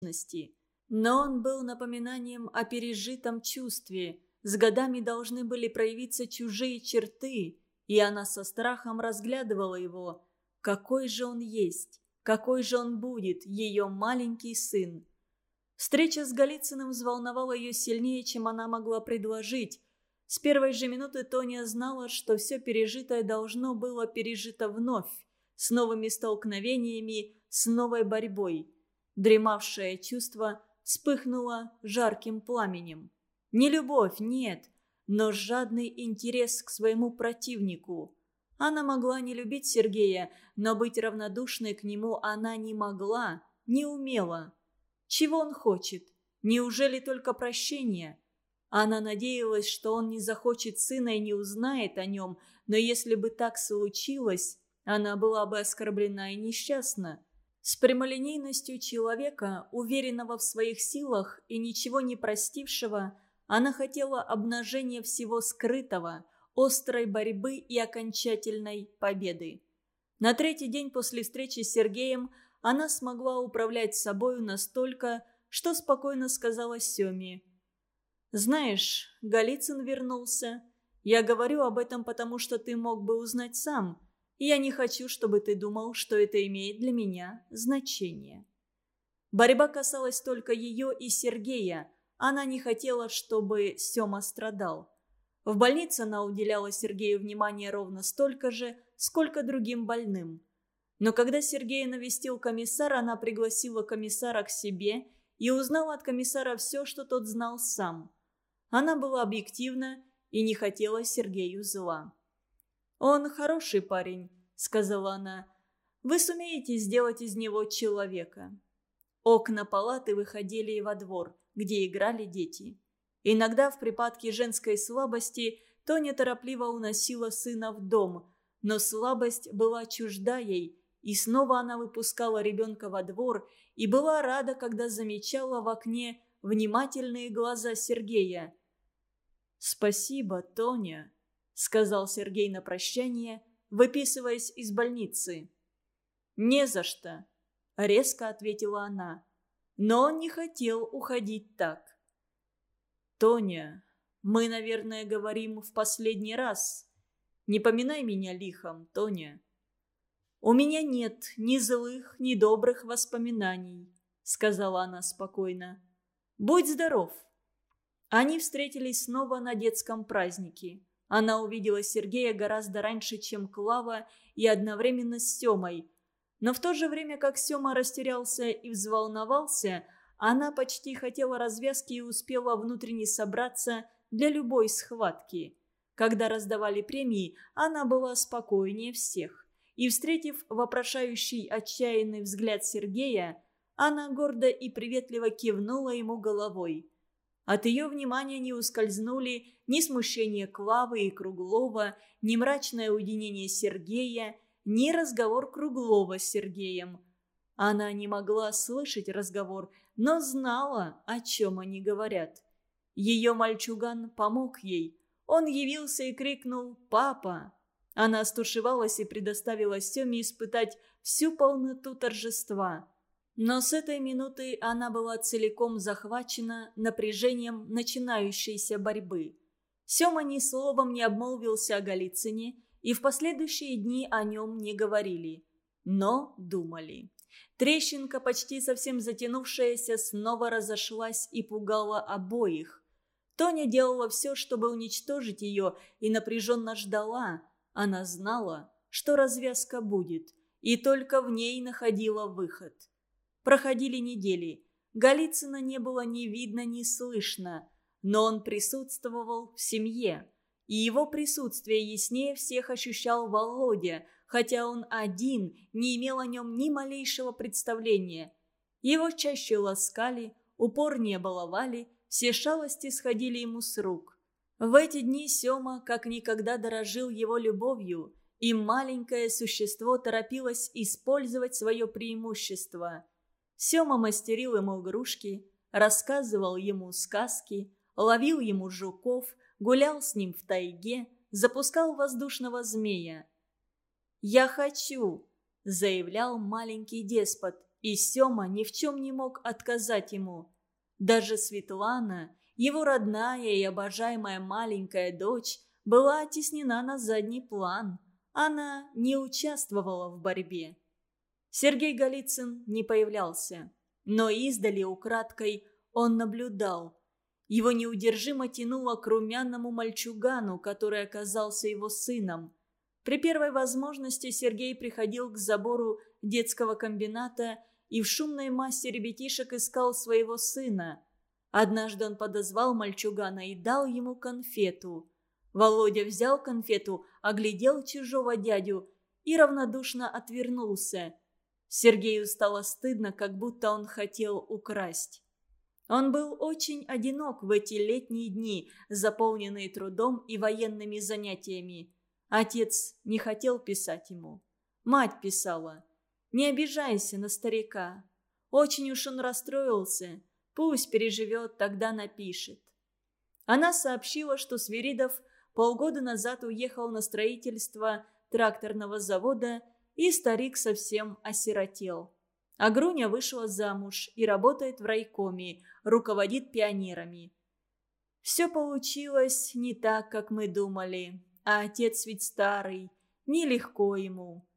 личности. Но он был напоминанием о пережитом чувстве. С годами должны были проявиться чужие черты, и она со страхом разглядывала его. Какой же он есть, какой же он будет, ее маленький сын. Встреча с Голицыным взволновала ее сильнее, чем она могла предложить. С первой же минуты Тоня знала, что все пережитое должно было пережито вновь, с новыми столкновениями, с новой борьбой. Дремавшее чувство вспыхнуло жарким пламенем. Не любовь, нет, но жадный интерес к своему противнику. Она могла не любить Сергея, но быть равнодушной к нему она не могла, не умела. Чего он хочет? Неужели только прощения? Она надеялась, что он не захочет сына и не узнает о нем, но если бы так случилось, она была бы оскорблена и несчастна. С прямолинейностью человека, уверенного в своих силах и ничего не простившего, она хотела обнажения всего скрытого, острой борьбы и окончательной победы. На третий день после встречи с Сергеем она смогла управлять собою настолько, что спокойно сказала Семе. «Знаешь, Голицын вернулся. Я говорю об этом потому, что ты мог бы узнать сам. Я не хочу, чтобы ты думал, что это имеет для меня значение». Борьба касалась только ее и Сергея, она не хотела, чтобы Сёма страдал. В больнице она уделяла Сергею внимание ровно столько же, сколько другим больным. Но когда Сергея навестил комиссар, она пригласила комиссара к себе и узнала от комиссара все, что тот знал сам. Она была объективна и не хотела Сергею зла. «Он хороший парень», — сказала она. «Вы сумеете сделать из него человека». Окна палаты выходили во двор где играли дети. Иногда в припадке женской слабости Тоня торопливо уносила сына в дом, но слабость была чужда ей, и снова она выпускала ребенка во двор и была рада, когда замечала в окне внимательные глаза Сергея. «Спасибо, Тоня», — сказал Сергей на прощание, выписываясь из больницы. «Не за что», — резко ответила она но он не хотел уходить так. «Тоня, мы, наверное, говорим в последний раз. Не поминай меня лихом, Тоня». «У меня нет ни злых, ни добрых воспоминаний», — сказала она спокойно. «Будь здоров». Они встретились снова на детском празднике. Она увидела Сергея гораздо раньше, чем Клава, и одновременно с Семой, но в то же время, как Сема растерялся и взволновался, она почти хотела развязки и успела внутренне собраться для любой схватки. Когда раздавали премии, она была спокойнее всех. И, встретив вопрошающий отчаянный взгляд Сергея, она гордо и приветливо кивнула ему головой. От ее внимания не ускользнули ни смущение Клавы и Круглова, ни мрачное уединение Сергея, ни разговор Круглова с Сергеем. Она не могла слышать разговор, но знала, о чем они говорят. Ее мальчуган помог ей. Он явился и крикнул «Папа!». Она стушевалась и предоставила Семе испытать всю полноту торжества. Но с этой минуты она была целиком захвачена напряжением начинающейся борьбы. Сема ни словом не обмолвился о Голицыне и в последующие дни о нем не говорили, но думали. Трещинка, почти совсем затянувшаяся, снова разошлась и пугала обоих. Тоня делала все, чтобы уничтожить ее, и напряженно ждала. Она знала, что развязка будет, и только в ней находила выход. Проходили недели. Голицына не было ни видно, ни слышно, но он присутствовал в семье и его присутствие яснее всех ощущал Володя, хотя он один не имел о нем ни малейшего представления. Его чаще ласкали, упорнее баловали, все шалости сходили ему с рук. В эти дни Сёма как никогда дорожил его любовью, и маленькое существо торопилось использовать свое преимущество. Сёма мастерил ему игрушки, рассказывал ему сказки, ловил ему жуков – гулял с ним в тайге, запускал воздушного змея. «Я хочу!» – заявлял маленький деспот. и Сема ни в чем не мог отказать ему. Даже Светлана, его родная и обожаемая маленькая дочь, была оттеснена на задний план. Она не участвовала в борьбе. Сергей Голицын не появлялся, но издали украдкой он наблюдал. Его неудержимо тянуло к румяному мальчугану, который оказался его сыном. При первой возможности Сергей приходил к забору детского комбината и в шумной массе ребятишек искал своего сына. Однажды он подозвал мальчугана и дал ему конфету. Володя взял конфету, оглядел чужого дядю и равнодушно отвернулся. Сергею стало стыдно, как будто он хотел украсть. Он был очень одинок в эти летние дни, заполненные трудом и военными занятиями. Отец не хотел писать ему. Мать писала. «Не обижайся на старика. Очень уж он расстроился. Пусть переживет, тогда напишет». Она сообщила, что Свиридов полгода назад уехал на строительство тракторного завода, и старик совсем осиротел. А Груня вышла замуж и работает в райкоме, руководит пионерами. Все получилось не так, как мы думали. А отец ведь старый, нелегко ему.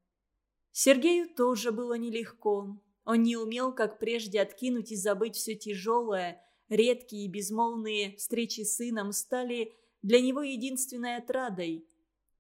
Сергею тоже было нелегко. Он не умел, как прежде, откинуть и забыть все тяжелое. Редкие и безмолвные встречи с сыном стали для него единственной отрадой.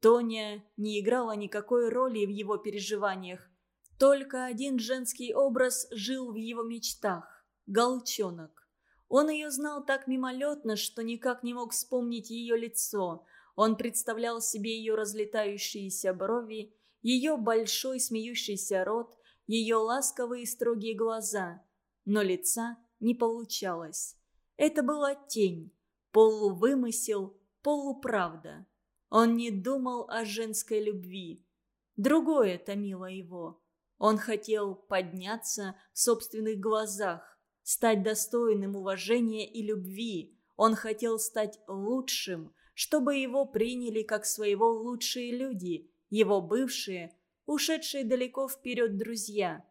Тоня не играла никакой роли в его переживаниях. Только один женский образ жил в его мечтах – Голчонок. Он ее знал так мимолетно, что никак не мог вспомнить ее лицо. Он представлял себе ее разлетающиеся брови, ее большой смеющийся рот, ее ласковые строгие глаза. Но лица не получалось. Это была тень, полувымысел, полуправда. Он не думал о женской любви. Другое томило его. Он хотел подняться в собственных глазах, стать достойным уважения и любви. Он хотел стать лучшим, чтобы его приняли как своего лучшие люди, его бывшие, ушедшие далеко вперед друзья.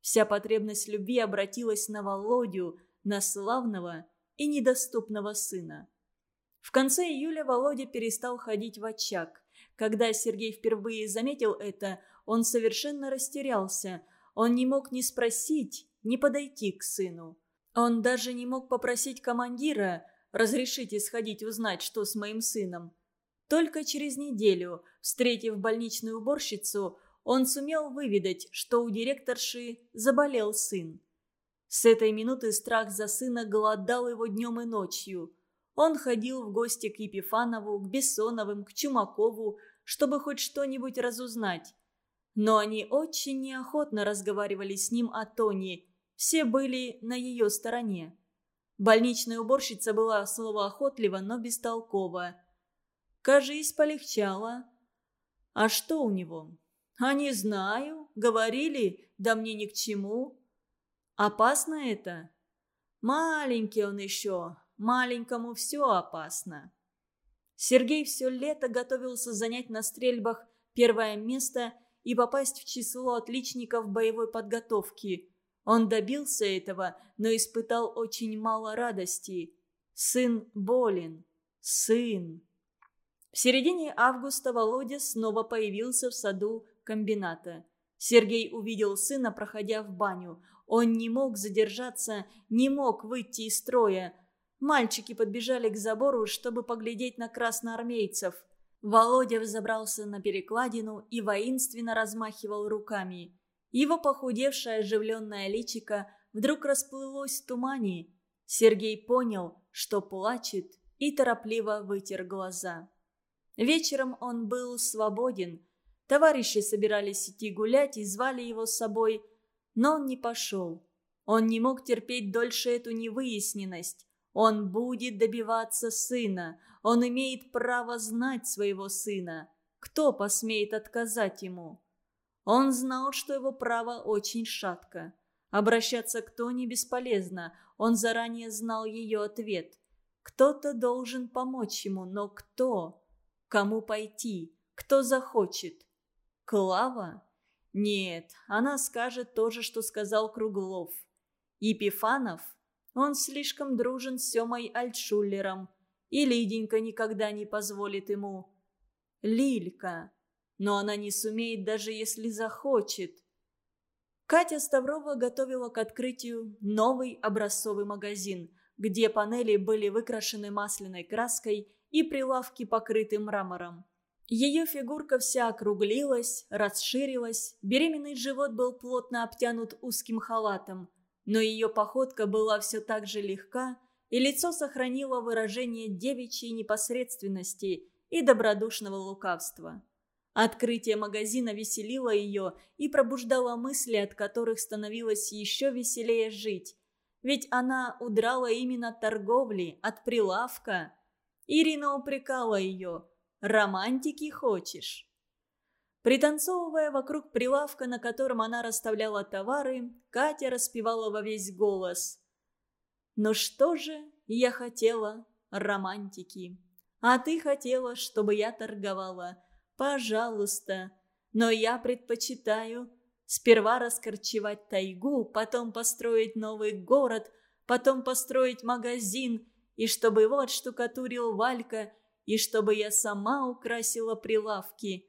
Вся потребность любви обратилась на Володю, на славного и недоступного сына. В конце июля Володя перестал ходить в очаг. Когда Сергей впервые заметил это, он совершенно растерялся. Он не мог ни спросить, ни подойти к сыну. Он даже не мог попросить командира – разрешите сходить узнать, что с моим сыном. Только через неделю, встретив больничную уборщицу, он сумел выведать, что у директорши заболел сын. С этой минуты страх за сына голодал его днем и ночью. Он ходил в гости к Епифанову, к Бессоновым, к Чумакову, чтобы хоть что-нибудь разузнать. Но они очень неохотно разговаривали с ним о Тоне, все были на ее стороне. Больничная уборщица была словоохотлива, но бестолкова. «Кажись, полегчало». «А что у него?» «А не знаю. Говорили, да мне ни к чему». «Опасно это?» «Маленький он еще. Маленькому все опасно». Сергей все лето готовился занять на стрельбах первое место и попасть в число отличников боевой подготовки – он добился этого, но испытал очень мало радости. Сын болен. Сын. В середине августа Володя снова появился в саду комбината. Сергей увидел сына, проходя в баню. Он не мог задержаться, не мог выйти из строя. Мальчики подбежали к забору, чтобы поглядеть на красноармейцев. Володя взобрался на перекладину и воинственно размахивал руками. Его похудевшее оживленное личико вдруг расплылось в тумане. Сергей понял, что плачет, и торопливо вытер глаза. Вечером он был свободен. Товарищи собирались идти гулять и звали его с собой, но он не пошел. Он не мог терпеть дольше эту невыясненность. Он будет добиваться сына. Он имеет право знать своего сына. Кто посмеет отказать ему? Он знал, что его право очень шатко. Обращаться к Тони бесполезно, он заранее знал ее ответ. Кто-то должен помочь ему, но кто? Кому пойти? Кто захочет? Клава? Нет, она скажет то же, что сказал Круглов. Епифанов, он слишком дружен с Семой Альтшуллером, и Лиденька никогда не позволит ему. Лилька, но она не сумеет, даже если захочет. Катя Ставрова готовила к открытию новый образцовый магазин, где панели были выкрашены масляной краской и прилавки покрыты мрамором. Ее фигурка вся округлилась, расширилась, беременный живот был плотно обтянут узким халатом, но ее походка была все так же легка, и лицо сохранило выражение девичьей непосредственности и добродушного лукавства. Открытие магазина веселило ее и пробуждало мысли, от которых становилось еще веселее жить. Ведь она удрала именно от торговли, от прилавка. Ирина упрекала ее. «Романтики хочешь?» Пританцовывая вокруг прилавка, на котором она расставляла товары, Катя распевала во весь голос. «Ну что же я хотела, романтики? А ты хотела, чтобы я торговала?» Пожалуйста. Но я предпочитаю сперва раскорчевать тайгу, потом построить новый город, потом построить магазин, и чтобы его отштукатурил Валька, и чтобы я сама украсила прилавки.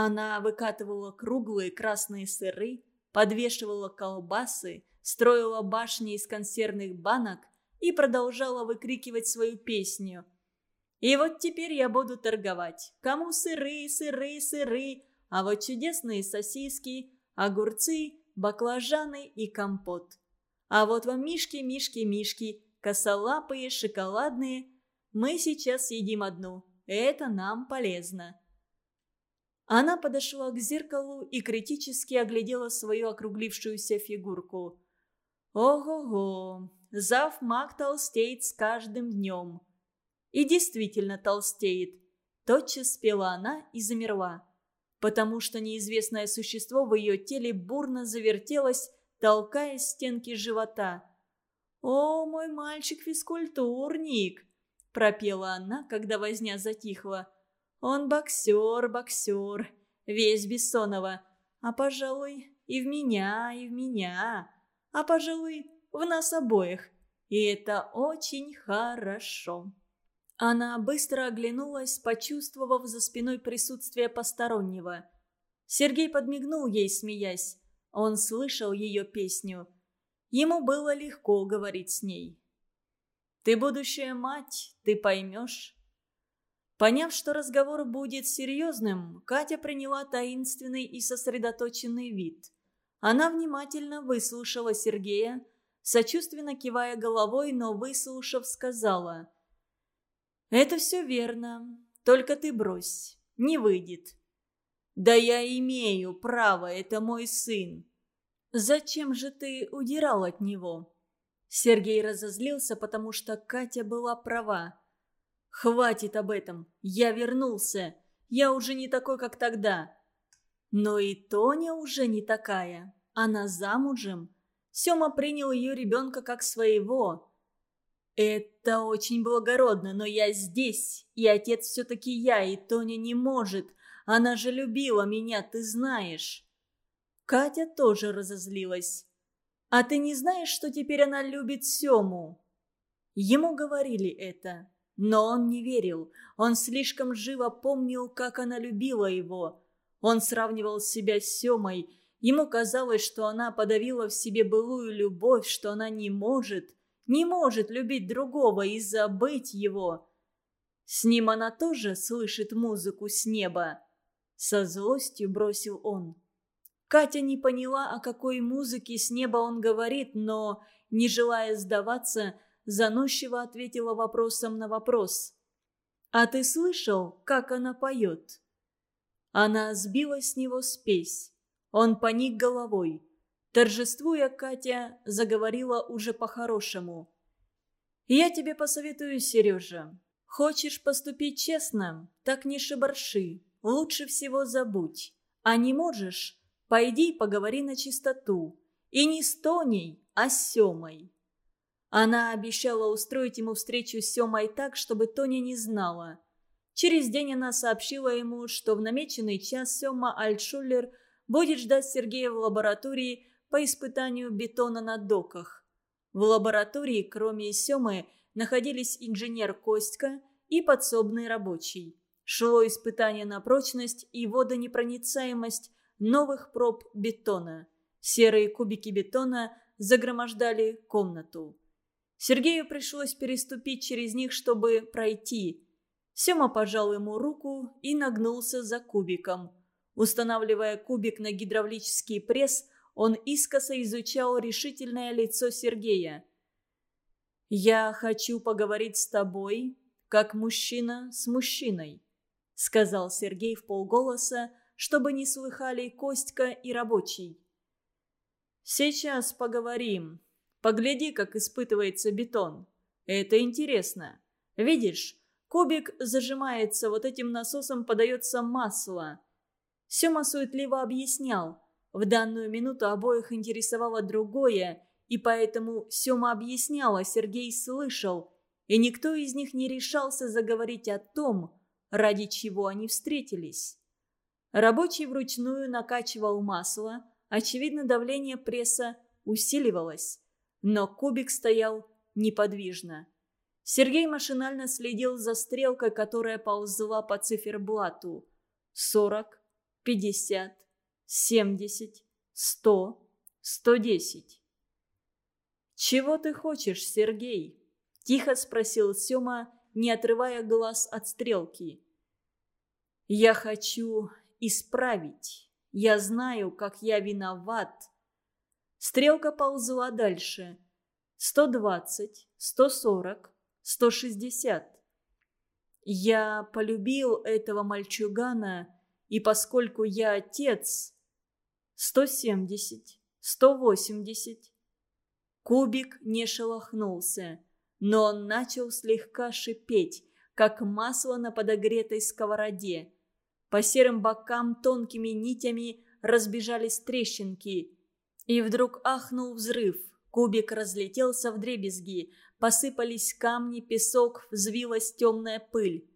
Она выкатывала круглые красные сыры, подвешивала колбасы, строила башни из консервных банок и продолжала выкрикивать свою песню – и вот теперь я буду торговать. Кому сыры, сыры, сыры, а вот чудесные сосиски, огурцы, баклажаны и компот. А вот вам мишки, мишки, мишки, косолапые, шоколадные. Мы сейчас едим одну. Это нам полезно. Она подошла к зеркалу и критически оглядела свою округлившуюся фигурку. Ого-го, зав маг толстеет с каждым днем. И действительно толстеет. Тотчас спела она и замерла. Потому что неизвестное существо в ее теле бурно завертелось, толкая стенки живота. «О, мой мальчик-физкультурник!» – пропела она, когда возня затихла. «Он боксер, боксер, весь Бессонова. А, пожалуй, и в меня, и в меня. А, пожалуй, в нас обоих. И это очень хорошо». Она быстро оглянулась, почувствовав за спиной присутствие постороннего. Сергей подмигнул ей, смеясь. Он слышал ее песню. Ему было легко говорить с ней. «Ты будущая мать, ты поймешь». Поняв, что разговор будет серьезным, Катя приняла таинственный и сосредоточенный вид. Она внимательно выслушала Сергея, сочувственно кивая головой, но выслушав, сказала – «Это все верно. Только ты брось. Не выйдет». «Да я имею право, это мой сын». «Зачем же ты удирал от него?» Сергей разозлился, потому что Катя была права. «Хватит об этом. Я вернулся. Я уже не такой, как тогда». Но и Тоня уже не такая. Она замужем. Сема принял ее ребенка как своего. «Это очень благородно, но я здесь, и отец все-таки я, и Тоня не может. Она же любила меня, ты знаешь». Катя тоже разозлилась. «А ты не знаешь, что теперь она любит Сему?» Ему говорили это, но он не верил. Он слишком живо помнил, как она любила его. Он сравнивал себя с Семой. Ему казалось, что она подавила в себе былую любовь, что она не может не может любить другого и забыть его. С ним она тоже слышит музыку с неба. Со злостью бросил он. Катя не поняла, о какой музыке с неба он говорит, но, не желая сдаваться, заносчиво ответила вопросом на вопрос. «А ты слышал, как она поет?» Она сбила с него спесь. Он поник головой. Торжествуя, Катя заговорила уже по-хорошему. «Я тебе посоветую, Сережа. Хочешь поступить честно, так не шибарши. Лучше всего забудь. А не можешь, пойди поговори на чистоту. И не с Тоней, а с Семой». Она обещала устроить ему встречу с Семой так, чтобы Тоня не знала. Через день она сообщила ему, что в намеченный час Сема Альтшуллер – будет ждать Сергея в лаборатории по испытанию бетона на доках. В лаборатории, кроме Семы, находились инженер Костька и подсобный рабочий. Шло испытание на прочность и водонепроницаемость новых проб бетона. Серые кубики бетона загромождали комнату. Сергею пришлось переступить через них, чтобы пройти. Сема пожал ему руку и нагнулся за кубиком. Устанавливая кубик на гидравлический пресс, он искоса изучал решительное лицо Сергея. «Я хочу поговорить с тобой, как мужчина с мужчиной», сказал Сергей в полголоса, чтобы не слыхали Костька и рабочий. «Сейчас поговорим. Погляди, как испытывается бетон. Это интересно. Видишь, кубик зажимается, вот этим насосом подается масло». Сема суетливо объяснял. В данную минуту обоих интересовало другое, и поэтому Сема объясняла, Сергей слышал, и никто из них не решался заговорить о том, ради чего они встретились. Рабочий вручную накачивал масло, очевидно, давление пресса усиливалось, но кубик стоял неподвижно. Сергей машинально следил за стрелкой, которая ползла по циферблату. Сорок, пятьдесят, семьдесят, сто, сто десять. «Чего ты хочешь, Сергей?» – тихо спросил Сема, не отрывая глаз от стрелки. «Я хочу исправить. Я знаю, как я виноват». Стрелка ползла дальше. Сто двадцать, сто сорок, сто шестьдесят. Я полюбил этого мальчугана, и поскольку я отец... Сто семьдесят, сто восемьдесят. Кубик не шелохнулся но он начал слегка шипеть, как масло на подогретой сковороде. По серым бокам тонкими нитями разбежались трещинки. И вдруг ахнул взрыв. Кубик разлетелся в дребезги. Посыпались камни, песок, взвилась темная пыль.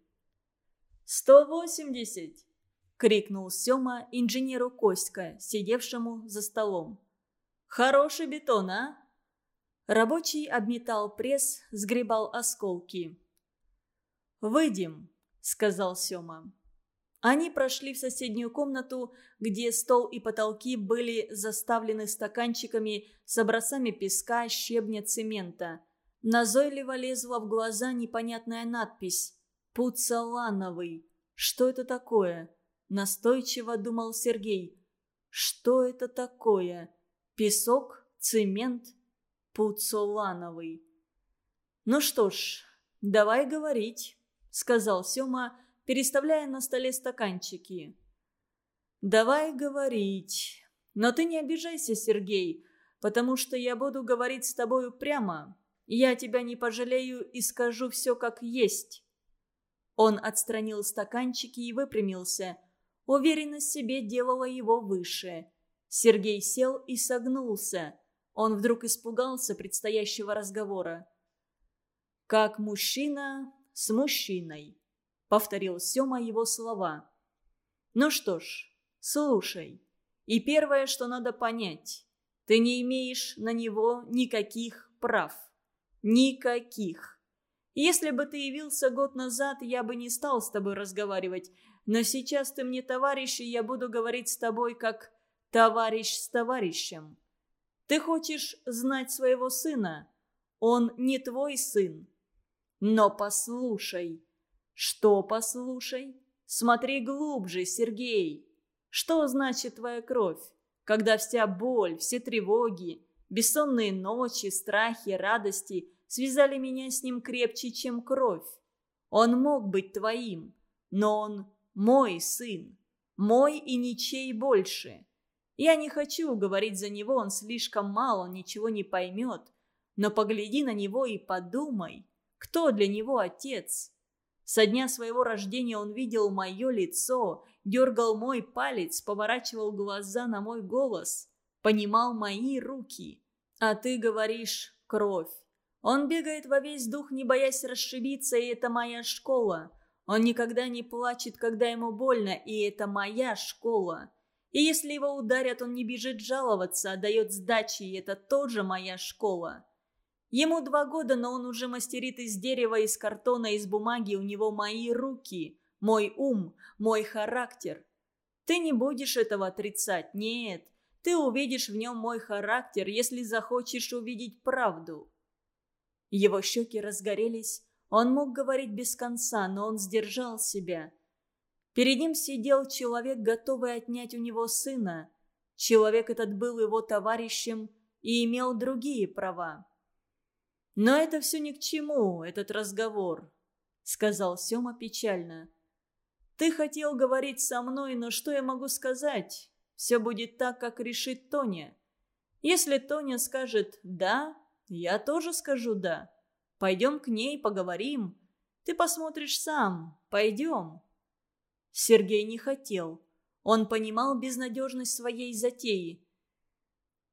«Сто восемьдесят!» — крикнул Сема инженеру Костька, сидевшему за столом. «Хороший бетон, а?» Рабочий обметал пресс, сгребал осколки. «Выйдем», — сказал Сёма. Они прошли в соседнюю комнату, где стол и потолки были заставлены стаканчиками с образцами песка, щебня, цемента. Назойливо лезла в глаза непонятная надпись «Пуцалановый». Что это такое? Настойчиво думал Сергей. Что это такое? Песок? Цемент? Пуцолановый. «Ну что ж, давай говорить», — сказал Сёма, переставляя на столе стаканчики. «Давай говорить. Но ты не обижайся, Сергей, потому что я буду говорить с тобою прямо. Я тебя не пожалею и скажу все как есть». Он отстранил стаканчики и выпрямился. Уверенность в себе делала его выше. Сергей сел и согнулся. Он вдруг испугался предстоящего разговора. «Как мужчина с мужчиной», — повторил Сема его слова. «Ну что ж, слушай. И первое, что надо понять, ты не имеешь на него никаких прав. Никаких. Если бы ты явился год назад, я бы не стал с тобой разговаривать, но сейчас ты мне товарищ, и я буду говорить с тобой как товарищ с товарищем. Ты хочешь знать своего сына? Он не твой сын. Но послушай. Что послушай? Смотри глубже, Сергей. Что значит твоя кровь? Когда вся боль, все тревоги, бессонные ночи, страхи, радости связали меня с ним крепче, чем кровь. Он мог быть твоим, но он мой сын, мой и ничей больше. Я не хочу говорить за него, он слишком мал, он ничего не поймет. Но погляди на него и подумай, кто для него отец. Со дня своего рождения он видел мое лицо, дергал мой палец, поворачивал глаза на мой голос, понимал мои руки. А ты говоришь «кровь». Он бегает во весь дух, не боясь расшибиться, и это моя школа. Он никогда не плачет, когда ему больно, и это моя школа. И если его ударят, он не бежит жаловаться, а дает сдачи, и это тоже моя школа. Ему два года, но он уже мастерит из дерева, из картона, из бумаги, у него мои руки, мой ум, мой характер. Ты не будешь этого отрицать, нет. Ты увидишь в нем мой характер, если захочешь увидеть правду. Его щеки разгорелись, он мог говорить без конца, но он сдержал себя. Перед ним сидел человек, готовый отнять у него сына. Человек этот был его товарищем и имел другие права. «Но это все ни к чему, этот разговор», — сказал Сема печально. «Ты хотел говорить со мной, но что я могу сказать? Все будет так, как решит Тоня. Если Тоня скажет «да», я тоже скажу «да». Пойдем к ней, поговорим. Ты посмотришь сам. Пойдем. Сергей не хотел. Он понимал безнадежность своей затеи.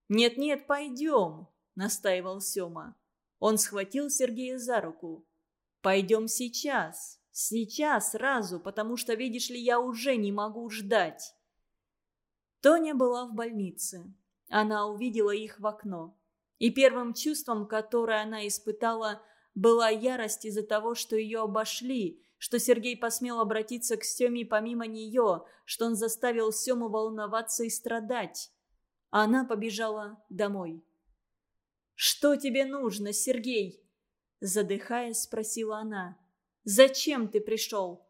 «Нет-нет, пойдем», — настаивал Сема. Он схватил Сергея за руку. «Пойдем сейчас. Сейчас, сразу, потому что, видишь ли, я уже не могу ждать». Тоня была в больнице. Она увидела их в окно. И первым чувством, которое она испытала, была ярость из-за того, что ее обошли, что Сергей посмел обратиться к Семе помимо нее, что он заставил Сему волноваться и страдать. Она побежала домой. «Что тебе нужно, Сергей?» Задыхаясь, спросила она. «Зачем ты пришел?»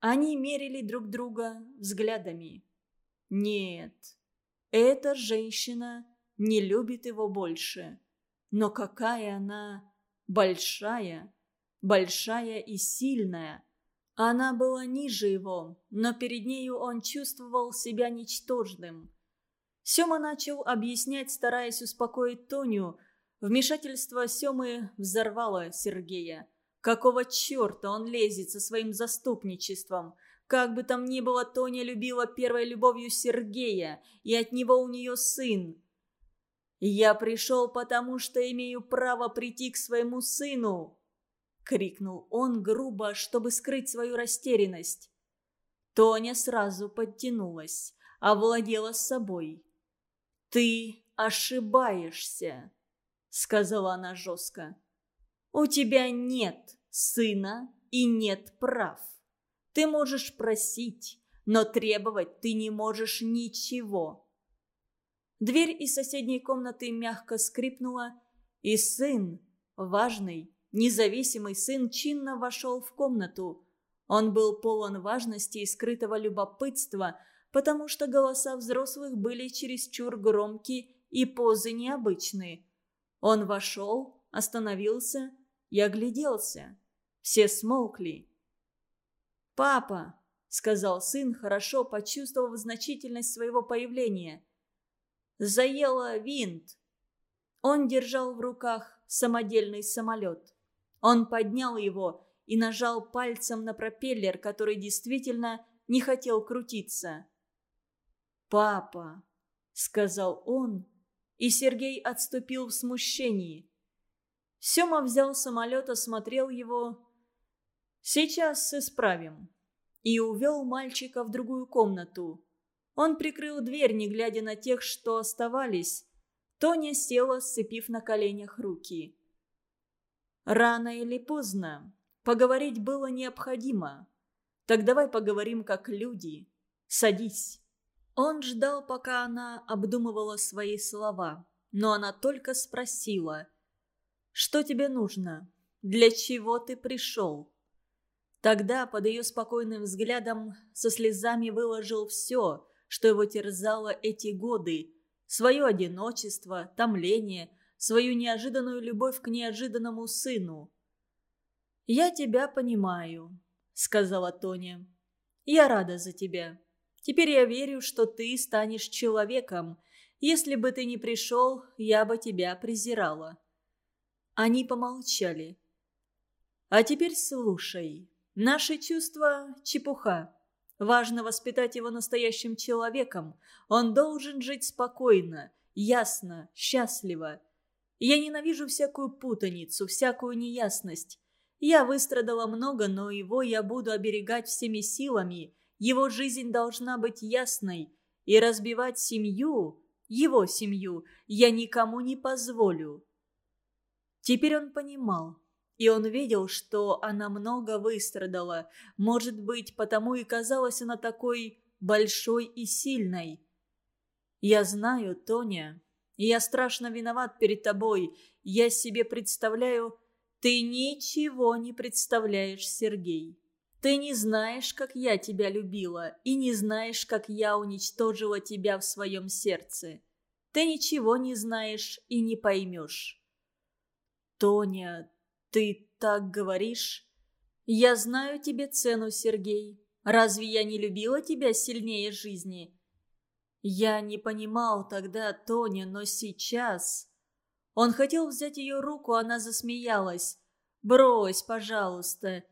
Они мерили друг друга взглядами. «Нет, эта женщина не любит его больше. Но какая она большая, большая и сильная. Она была ниже его, но перед нею он чувствовал себя ничтожным. Сема начал объяснять, стараясь успокоить Тоню. Вмешательство Семы взорвало Сергея. Какого черта он лезет со своим заступничеством? Как бы там ни было, Тоня любила первой любовью Сергея, и от него у нее сын. «Я пришел, потому что имею право прийти к своему сыну!» — крикнул он грубо, чтобы скрыть свою растерянность. Тоня сразу подтянулась, овладела собой. «Ты ошибаешься», — сказала она жестко. «У тебя нет сына и нет прав. Ты можешь просить, но требовать ты не можешь ничего. Дверь из соседней комнаты мягко скрипнула, и сын, важный, независимый сын, чинно вошел в комнату. Он был полон важности и скрытого любопытства, потому что голоса взрослых были чересчур громкие и позы необычные. Он вошел, остановился и огляделся. Все смолкли. «Папа», — сказал сын, хорошо почувствовав значительность своего появления, — заела винт. Он держал в руках самодельный самолет. Он поднял его и нажал пальцем на пропеллер, который действительно не хотел крутиться. «Папа», — сказал он, и Сергей отступил в смущении. Сема взял самолет, осмотрел его. «Сейчас исправим». И увел мальчика в другую комнату. Он прикрыл дверь, не глядя на тех, что оставались. Тоня села, сцепив на коленях руки. Рано или поздно поговорить было необходимо. Так давай поговорим как люди. Садись. Он ждал, пока она обдумывала свои слова, но она только спросила. «Что тебе нужно? Для чего ты пришел?» Тогда под ее спокойным взглядом со слезами выложил все, что его терзало эти годы. Свое одиночество, томление, свою неожиданную любовь к неожиданному сыну. «Я тебя понимаю», — сказала Тоня. «Я рада за тебя. Теперь я верю, что ты станешь человеком. Если бы ты не пришел, я бы тебя презирала». Они помолчали. «А теперь слушай. Наши чувства — чепуха. Важно воспитать его настоящим человеком. Он должен жить спокойно, ясно, счастливо. Я ненавижу всякую путаницу, всякую неясность. Я выстрадала много, но его я буду оберегать всеми силами. Его жизнь должна быть ясной. И разбивать семью, его семью, я никому не позволю. Теперь он понимал, и он видел, что она много выстрадала. Может быть, потому и казалась она такой большой и сильной. «Я знаю, Тоня, я страшно виноват перед тобой. Я себе представляю...» «Ты ничего не представляешь, Сергей. Ты не знаешь, как я тебя любила, и не знаешь, как я уничтожила тебя в своем сердце. Ты ничего не знаешь и не поймешь». «Тоня, ты так говоришь?» «Я знаю тебе цену, Сергей. Разве я не любила тебя сильнее жизни?» «Я не понимал тогда, Тоня, но сейчас...» Он хотел взять ее руку, она засмеялась. «Брось, пожалуйста.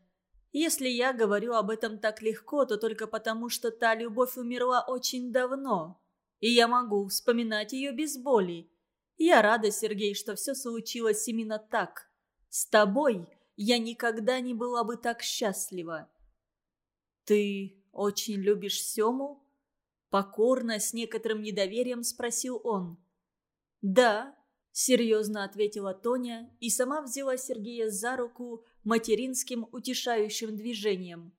Если я говорю об этом так легко, то только потому, что та любовь умерла очень давно, и я могу вспоминать ее без боли. Я рада, Сергей, что все случилось именно так. С тобой я никогда не была бы так счастлива». «Ты очень любишь Сему?» Покорно, с некоторым недоверием спросил он. «Да», – серьезно ответила Тоня и сама взяла Сергея за руку материнским утешающим движением.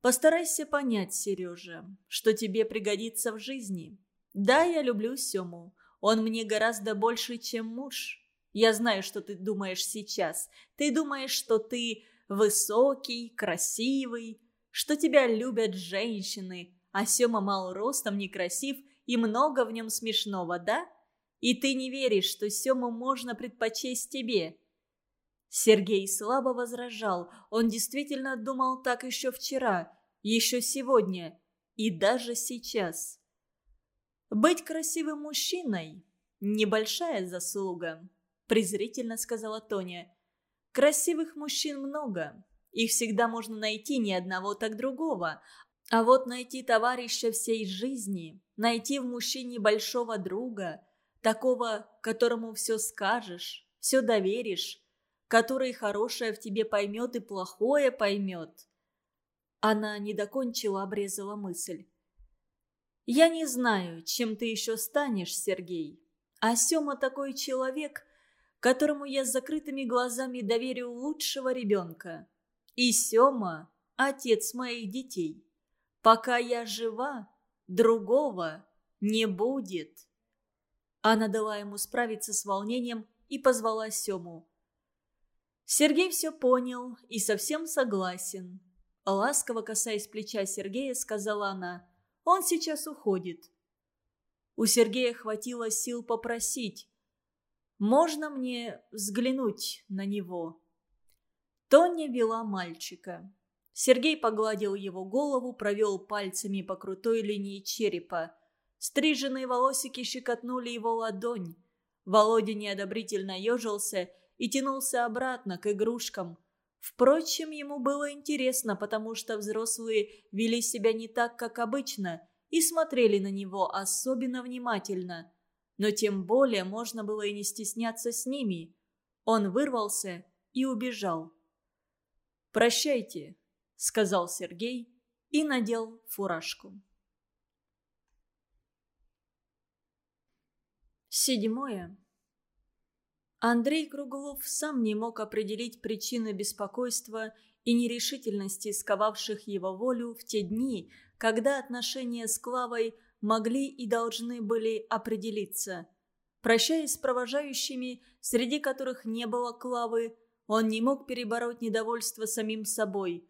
«Постарайся понять, Сережа, что тебе пригодится в жизни. Да, я люблю Сему. Он мне гораздо больше, чем муж. Я знаю, что ты думаешь сейчас. Ты думаешь, что ты высокий, красивый, что тебя любят женщины, а Сема мал ростом, некрасив и много в нем смешного, да? И ты не веришь, что Сему можно предпочесть тебе?» Сергей слабо возражал. Он действительно думал так еще вчера, еще сегодня и даже сейчас. «Быть красивым мужчиной – небольшая заслуга», – презрительно сказала Тоня. «Красивых мужчин много. Их всегда можно найти не одного, так другого. А вот найти товарища всей жизни, найти в мужчине большого друга, такого, которому все скажешь, все доверишь, который хорошее в тебе поймет и плохое поймет. Она не докончила, обрезала мысль. «Я не знаю, чем ты еще станешь, Сергей. А Сема такой человек, которому я с закрытыми глазами доверю лучшего ребенка. И Сема – отец моих детей». Пока я жива, другого не будет. Она дала ему справиться с волнением и позвала Сему. Сергей все понял и совсем согласен. Ласково касаясь плеча Сергея, сказала она, «Он сейчас уходит». У Сергея хватило сил попросить, «Можно мне взглянуть на него?» Тоня вела мальчика. Сергей погладил его голову, провел пальцами по крутой линии черепа. Стриженные волосики щекотнули его ладонь. Володя неодобрительно ежился и тянулся обратно к игрушкам. Впрочем, ему было интересно, потому что взрослые вели себя не так, как обычно, и смотрели на него особенно внимательно. Но тем более можно было и не стесняться с ними. Он вырвался и убежал. «Прощайте», сказал Сергей и надел фуражку. Седьмое. Андрей Круглов сам не мог определить причины беспокойства и нерешительности, сковавших его волю в те дни, когда отношения с Клавой могли и должны были определиться. Прощаясь с провожающими, среди которых не было Клавы, он не мог перебороть недовольство самим собой.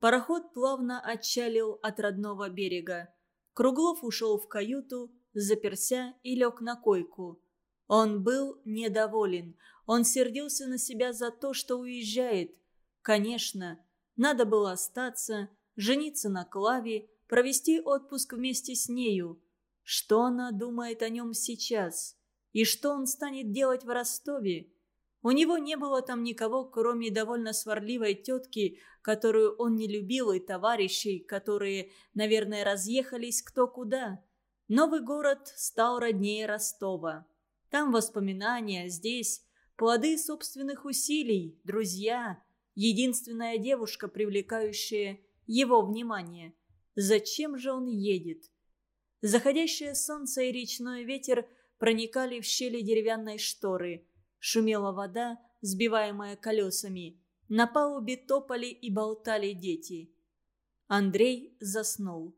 Пароход плавно отчалил от родного берега. Круглов ушел в каюту, заперся и лег на койку. Он был недоволен. Он сердился на себя за то, что уезжает. Конечно, надо было остаться, жениться на Клаве, провести отпуск вместе с нею. Что она думает о нем сейчас? И что он станет делать в Ростове? У него не было там никого, кроме довольно сварливой тетки, которую он не любил, и товарищей, которые, наверное, разъехались кто куда. Новый город стал роднее Ростова. Там воспоминания, здесь плоды собственных усилий, друзья, единственная девушка, привлекающая его внимание. Зачем же он едет? Заходящее солнце и речной ветер проникали в щели деревянной шторы. Шумела вода, сбиваемая колесами. На палубе топали и болтали дети. Андрей заснул.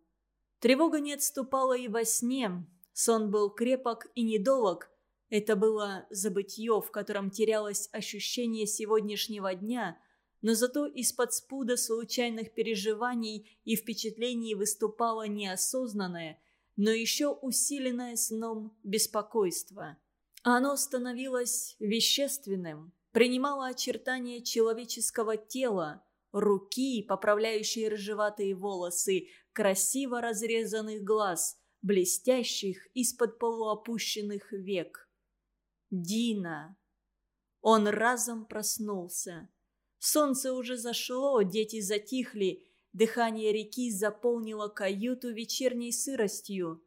Тревога не отступала и во сне. Сон был крепок и недолог. Это было забытье, в котором терялось ощущение сегодняшнего дня, но зато из-под спуда случайных переживаний и впечатлений выступало неосознанное, но еще усиленное сном беспокойство. Оно становилось вещественным, принимало очертания человеческого тела, руки, поправляющие рыжеватые волосы, красиво разрезанных глаз, блестящих из-под полуопущенных век. Дина. Он разом проснулся. Солнце уже зашло, дети затихли, дыхание реки заполнило каюту вечерней сыростью.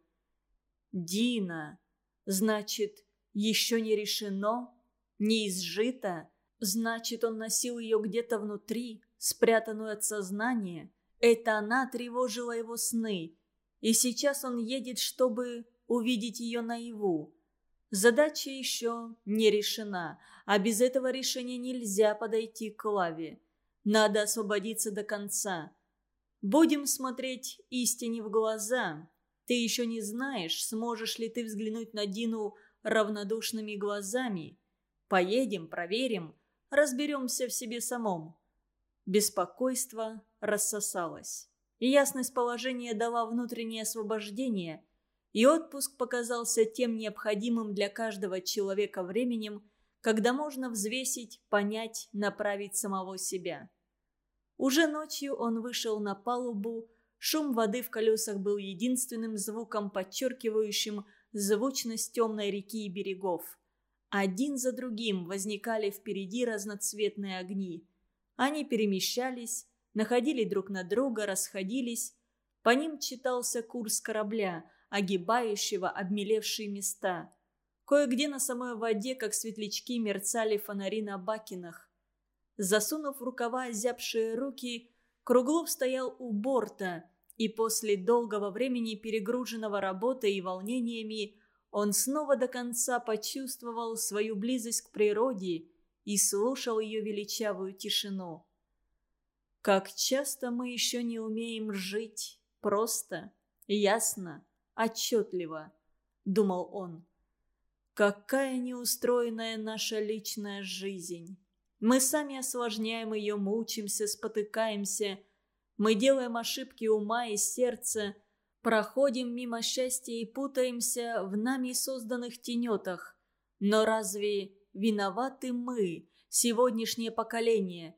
Дина. Значит, еще не решено, не изжито. Значит, он носил ее где-то внутри, спрятанную от сознания. Это она тревожила его сны. И сейчас он едет, чтобы увидеть ее наяву. Задача еще не решена, а без этого решения нельзя подойти к Лаве. Надо освободиться до конца. Будем смотреть истине в глаза. Ты еще не знаешь, сможешь ли ты взглянуть на Дину равнодушными глазами. Поедем, проверим, разберемся в себе самом. Беспокойство рассосалось. И ясность положения дала внутреннее освобождение, и отпуск показался тем необходимым для каждого человека временем, когда можно взвесить, понять, направить самого себя. Уже ночью он вышел на палубу, шум воды в колесах был единственным звуком, подчеркивающим звучность темной реки и берегов. Один за другим возникали впереди разноцветные огни – они перемещались, находили друг на друга, расходились. По ним читался курс корабля, огибающего обмелевшие места. Кое-где на самой воде, как светлячки, мерцали фонари на бакинах. Засунув в рукава озябшие руки, Круглов стоял у борта, и после долгого времени, перегруженного работой и волнениями, он снова до конца почувствовал свою близость к природе и слушал ее величавую тишину. Как часто мы еще не умеем жить просто, ясно, отчетливо, думал он. Какая неустроенная наша личная жизнь. Мы сами осложняем ее, мучимся, спотыкаемся. Мы делаем ошибки ума и сердца, проходим мимо счастья и путаемся в нами созданных тенетах. Но разве виноваты мы, сегодняшнее поколение.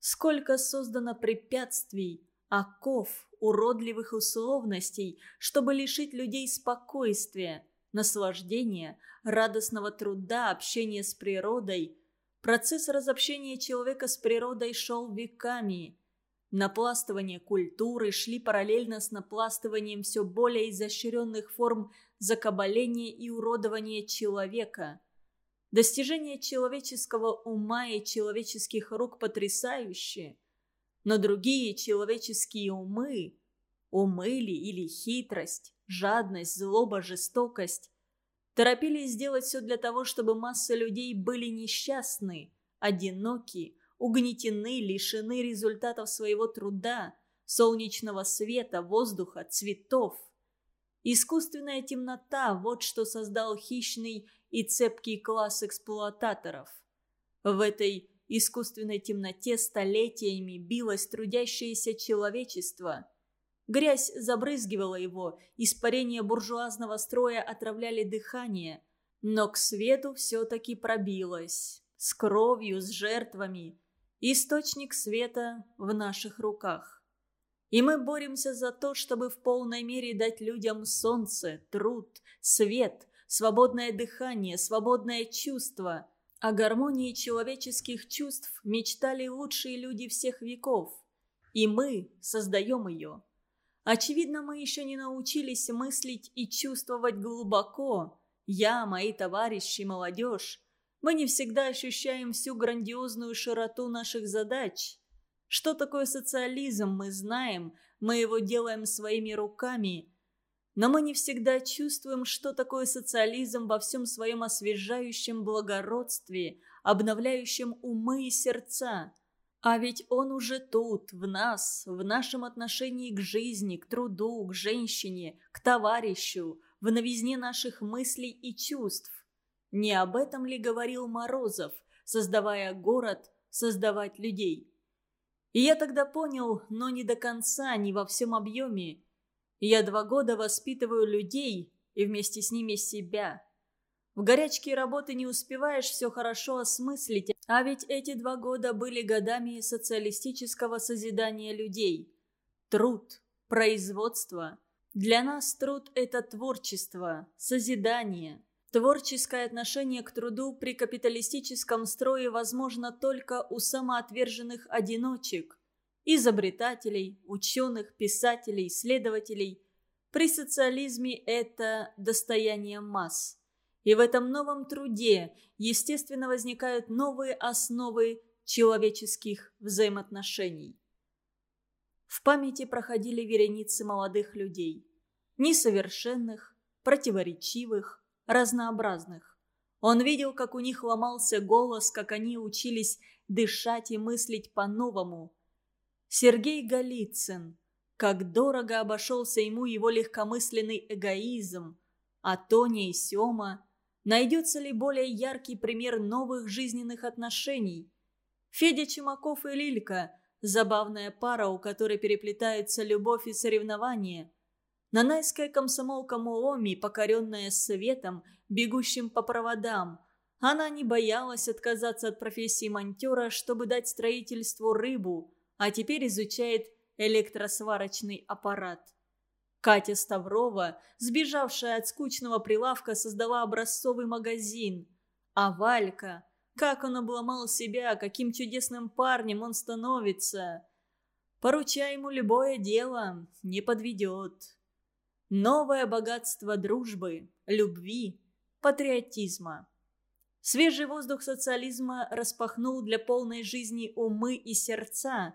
Сколько создано препятствий, оков, уродливых условностей, чтобы лишить людей спокойствия, наслаждения, радостного труда, общения с природой. Процесс разобщения человека с природой шел веками. Напластывание культуры шли параллельно с напластыванием все более изощренных форм закабаления и уродования человека – Достижения человеческого ума и человеческих рук потрясающие. Но другие человеческие умы, умы ли или хитрость, жадность, злоба, жестокость, торопились сделать все для того, чтобы масса людей были несчастны, одиноки, угнетены, лишены результатов своего труда, солнечного света, воздуха, цветов. Искусственная темнота – вот что создал хищный и цепкий класс эксплуататоров. В этой искусственной темноте столетиями билось трудящееся человечество. Грязь забрызгивала его, испарения буржуазного строя отравляли дыхание, но к свету все-таки пробилось. С кровью, с жертвами. Источник света в наших руках. И мы боремся за то, чтобы в полной мере дать людям солнце, труд, свет, свободное дыхание, свободное чувство. О гармонии человеческих чувств мечтали лучшие люди всех веков. И мы создаем ее. Очевидно, мы еще не научились мыслить и чувствовать глубоко. Я, мои товарищи, молодежь. Мы не всегда ощущаем всю грандиозную широту наших задач. Что такое социализм, мы знаем, мы его делаем своими руками – но мы не всегда чувствуем, что такое социализм во всем своем освежающем благородстве, обновляющем умы и сердца. А ведь он уже тут, в нас, в нашем отношении к жизни, к труду, к женщине, к товарищу, в новизне наших мыслей и чувств. Не об этом ли говорил Морозов, создавая город, создавать людей? И я тогда понял, но не до конца, не во всем объеме. Я два года воспитываю людей и вместе с ними себя. В горячке работы не успеваешь все хорошо осмыслить, а ведь эти два года были годами социалистического созидания людей. Труд, производство. Для нас труд – это творчество, созидание. Творческое отношение к труду при капиталистическом строе возможно только у самоотверженных одиночек, изобретателей, ученых, писателей, исследователей. При социализме это достояние масс. И в этом новом труде, естественно, возникают новые основы человеческих взаимоотношений. В памяти проходили вереницы молодых людей. Несовершенных, противоречивых, разнообразных. Он видел, как у них ломался голос, как они учились дышать и мыслить по-новому. Сергей Голицын. Как дорого обошелся ему его легкомысленный эгоизм. А Тоня и Сема. Найдется ли более яркий пример новых жизненных отношений? Федя Чумаков и Лилька – забавная пара, у которой переплетаются любовь и соревнования – Нанайская комсомолка Муоми, покоренная светом, бегущим по проводам. Она не боялась отказаться от профессии монтера, чтобы дать строительству рыбу, а теперь изучает электросварочный аппарат. Катя Ставрова, сбежавшая от скучного прилавка, создала образцовый магазин. А Валька, как он обломал себя, каким чудесным парнем он становится. Поручай ему любое дело, не подведет. Новое богатство дружбы, любви, патриотизма. Свежий воздух социализма распахнул для полной жизни умы и сердца.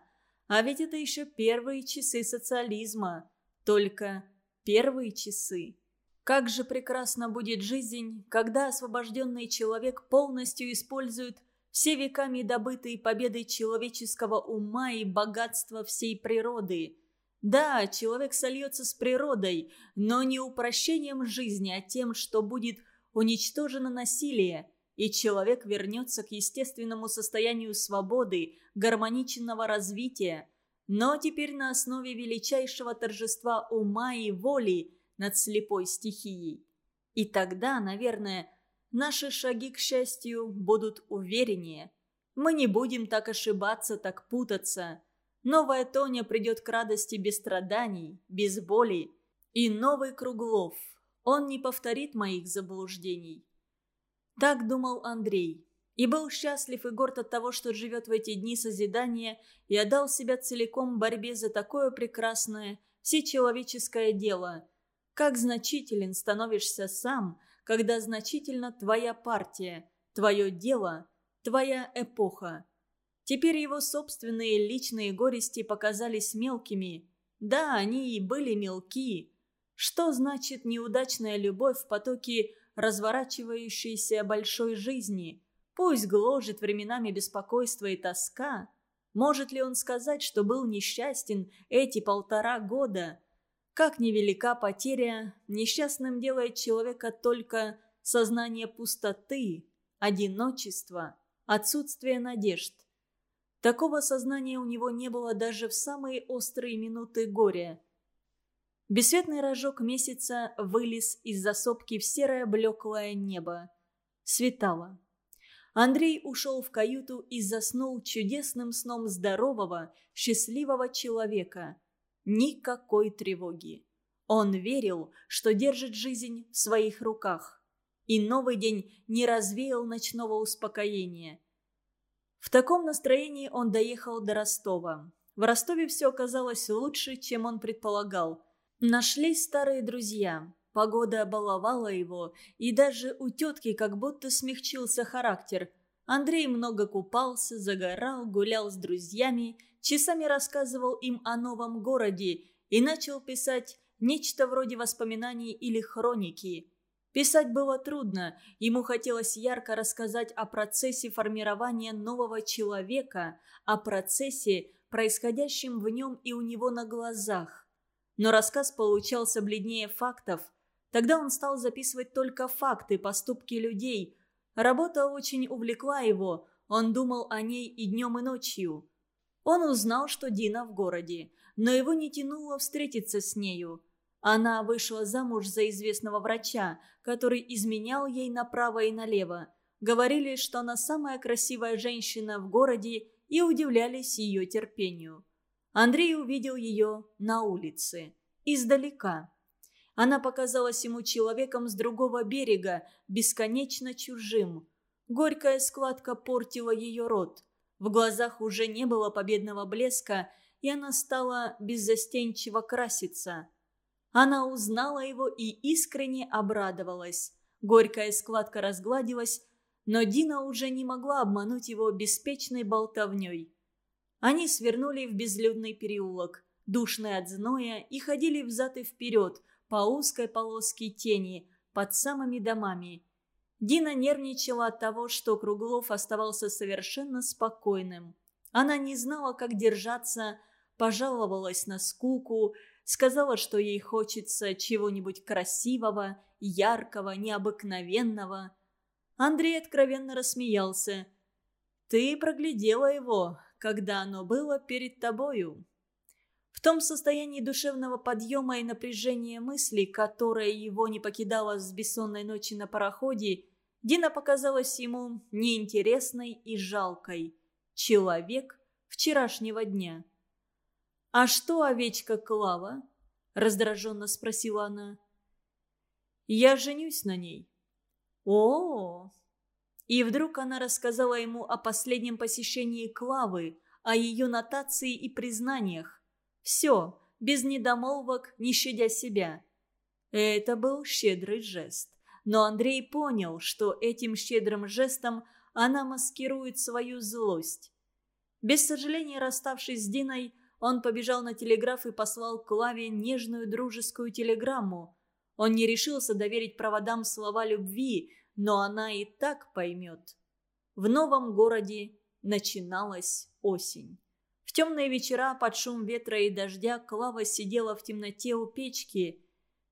А ведь это еще первые часы социализма. Только первые часы. Как же прекрасна будет жизнь, когда освобожденный человек полностью использует все веками добытые победы человеческого ума и богатства всей природы – да, человек сольется с природой, но не упрощением жизни, а тем, что будет уничтожено насилие, и человек вернется к естественному состоянию свободы, гармоничного развития, но теперь на основе величайшего торжества ума и воли над слепой стихией. И тогда, наверное, наши шаги, к счастью, будут увереннее. Мы не будем так ошибаться, так путаться – Новая Тоня придет к радости без страданий, без боли. И новый Круглов. Он не повторит моих заблуждений. Так думал Андрей. И был счастлив и горд от того, что живет в эти дни созидания и отдал себя целиком борьбе за такое прекрасное, всечеловеческое дело. Как значителен становишься сам, когда значительна твоя партия, твое дело, твоя эпоха. Теперь его собственные личные горести показались мелкими. Да, они и были мелки. Что значит неудачная любовь в потоке разворачивающейся большой жизни? Пусть гложет временами беспокойство и тоска. Может ли он сказать, что был несчастен эти полтора года? Как невелика потеря, несчастным делает человека только сознание пустоты, одиночества, отсутствие надежд. Такого сознания у него не было даже в самые острые минуты горя. Бесцветный рожок месяца вылез из засопки в серое блеклое небо. Светало. Андрей ушел в каюту и заснул чудесным сном здорового, счастливого человека. Никакой тревоги. Он верил, что держит жизнь в своих руках. И новый день не развеял ночного успокоения – в таком настроении он доехал до Ростова. В Ростове все оказалось лучше, чем он предполагал. Нашлись старые друзья. Погода баловала его, и даже у тетки как будто смягчился характер. Андрей много купался, загорал, гулял с друзьями, часами рассказывал им о новом городе и начал писать нечто вроде воспоминаний или хроники. Писать было трудно, ему хотелось ярко рассказать о процессе формирования нового человека, о процессе, происходящем в нем и у него на глазах. Но рассказ получался бледнее фактов. Тогда он стал записывать только факты, поступки людей. Работа очень увлекла его, он думал о ней и днем, и ночью. Он узнал, что Дина в городе, но его не тянуло встретиться с нею. Она вышла замуж за известного врача, который изменял ей направо и налево. Говорили, что она самая красивая женщина в городе и удивлялись ее терпению. Андрей увидел ее на улице, издалека. Она показалась ему человеком с другого берега, бесконечно чужим. Горькая складка портила ее рот. В глазах уже не было победного блеска, и она стала беззастенчиво краситься – она узнала его и искренне обрадовалась. Горькая складка разгладилась, но Дина уже не могла обмануть его беспечной болтовней. Они свернули в безлюдный переулок, душный от зноя, и ходили взад и вперед по узкой полоске тени под самыми домами. Дина нервничала от того, что Круглов оставался совершенно спокойным. Она не знала, как держаться, пожаловалась на скуку, сказала, что ей хочется чего-нибудь красивого, яркого, необыкновенного. Андрей откровенно рассмеялся. «Ты проглядела его, когда оно было перед тобою». В том состоянии душевного подъема и напряжения мысли, которое его не покидало с бессонной ночи на пароходе, Дина показалась ему неинтересной и жалкой. Человек вчерашнего дня. «А что овечка Клава?» – раздраженно спросила она. «Я женюсь на ней». О, -о, о И вдруг она рассказала ему о последнем посещении Клавы, о ее нотации и признаниях. Все, без недомолвок, не щадя себя. Это был щедрый жест. Но Андрей понял, что этим щедрым жестом она маскирует свою злость. Без сожаления расставшись с Диной, он побежал на телеграф и послал Клаве нежную дружескую телеграмму. Он не решился доверить проводам слова любви, но она и так поймет. В новом городе начиналась осень. В темные вечера под шум ветра и дождя Клава сидела в темноте у печки.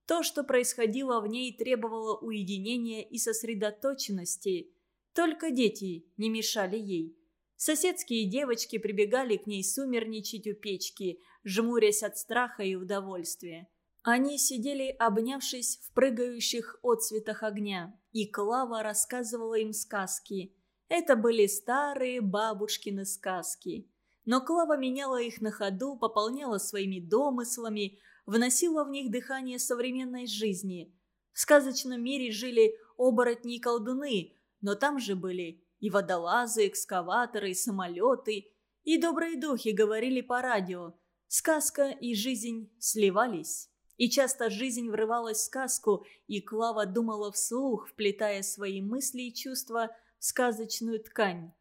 То, что происходило в ней, требовало уединения и сосредоточенности. Только дети не мешали ей. Соседские девочки прибегали к ней сумерничать у печки, жмурясь от страха и удовольствия. Они сидели, обнявшись в прыгающих отцветах огня, и Клава рассказывала им сказки. Это были старые бабушкины сказки. Но Клава меняла их на ходу, пополняла своими домыслами, вносила в них дыхание современной жизни. В сказочном мире жили оборотни и колдуны, но там же были и водолазы, экскаваторы, и самолеты. И добрые духи говорили по радио. Сказка и жизнь сливались. И часто жизнь врывалась в сказку, и Клава думала вслух, вплетая свои мысли и чувства в сказочную ткань.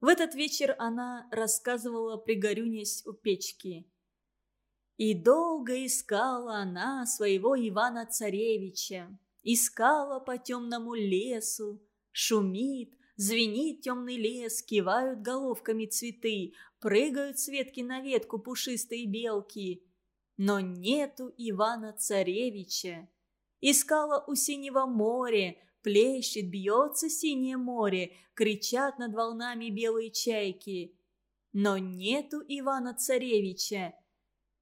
В этот вечер она рассказывала, пригорюнясь у печки. И долго искала она своего Ивана-Царевича. Искала по темному лесу. Шумит, Звенит темный лес, кивают головками цветы, прыгают с ветки на ветку пушистые белки. Но нету Ивана-царевича. Искала у синего моря, плещет, бьется синее море, кричат над волнами белые чайки. Но нету Ивана-царевича.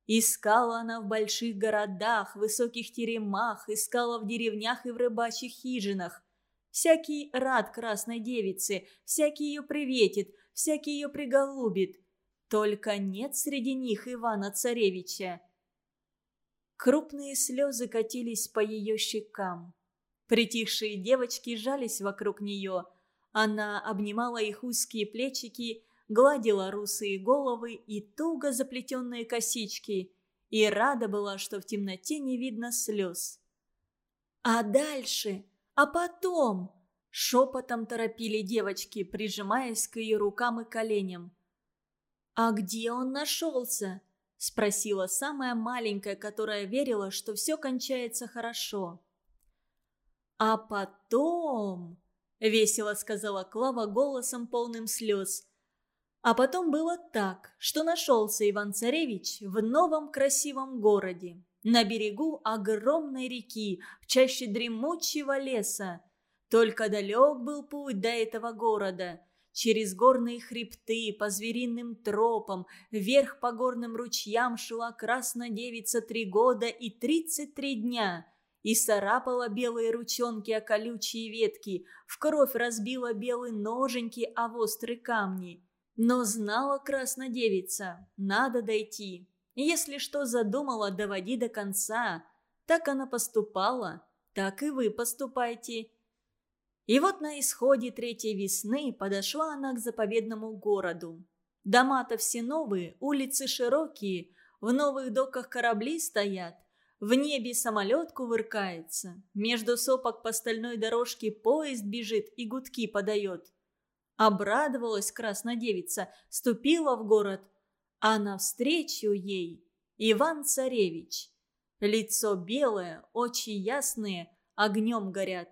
Искала она в больших городах, высоких теремах, искала в деревнях и в рыбачьих хижинах. Всякий рад красной девице, всякий ее приветит, всякий ее приголубит. Только нет среди них Ивана-царевича. Крупные слезы катились по ее щекам. Притихшие девочки жались вокруг нее. Она обнимала их узкие плечики, гладила русые головы и туго заплетенные косички, и рада была, что в темноте не видно слез. А дальше а потом...» Шепотом торопили девочки, прижимаясь к ее рукам и коленям. «А где он нашелся?» – спросила самая маленькая, которая верила, что все кончается хорошо. «А потом...» — весело сказала Клава голосом полным слез. А потом было так, что нашелся Иван-Царевич в новом красивом городе, на берегу огромной реки, в чаще дремучего леса. Только далек был путь до этого города. Через горные хребты, по звериным тропам, вверх по горным ручьям шла красная девица три года и тридцать три дня – и царапала белые ручонки о колючие ветки, в кровь разбила белые ноженьки о острые камни. Но знала краснодевица, надо дойти. Если что задумала, доводи до конца. Так она поступала, так и вы поступайте. И вот на исходе третьей весны подошла она к заповедному городу. Дома-то все новые, улицы широкие, в новых доках корабли стоят. В небе самолет кувыркается, между сопок по стальной дорожке поезд бежит и гудки подает. Обрадовалась краснодевица, ступила в город, а навстречу ей Иван-царевич. Лицо белое, очи ясные, огнем горят.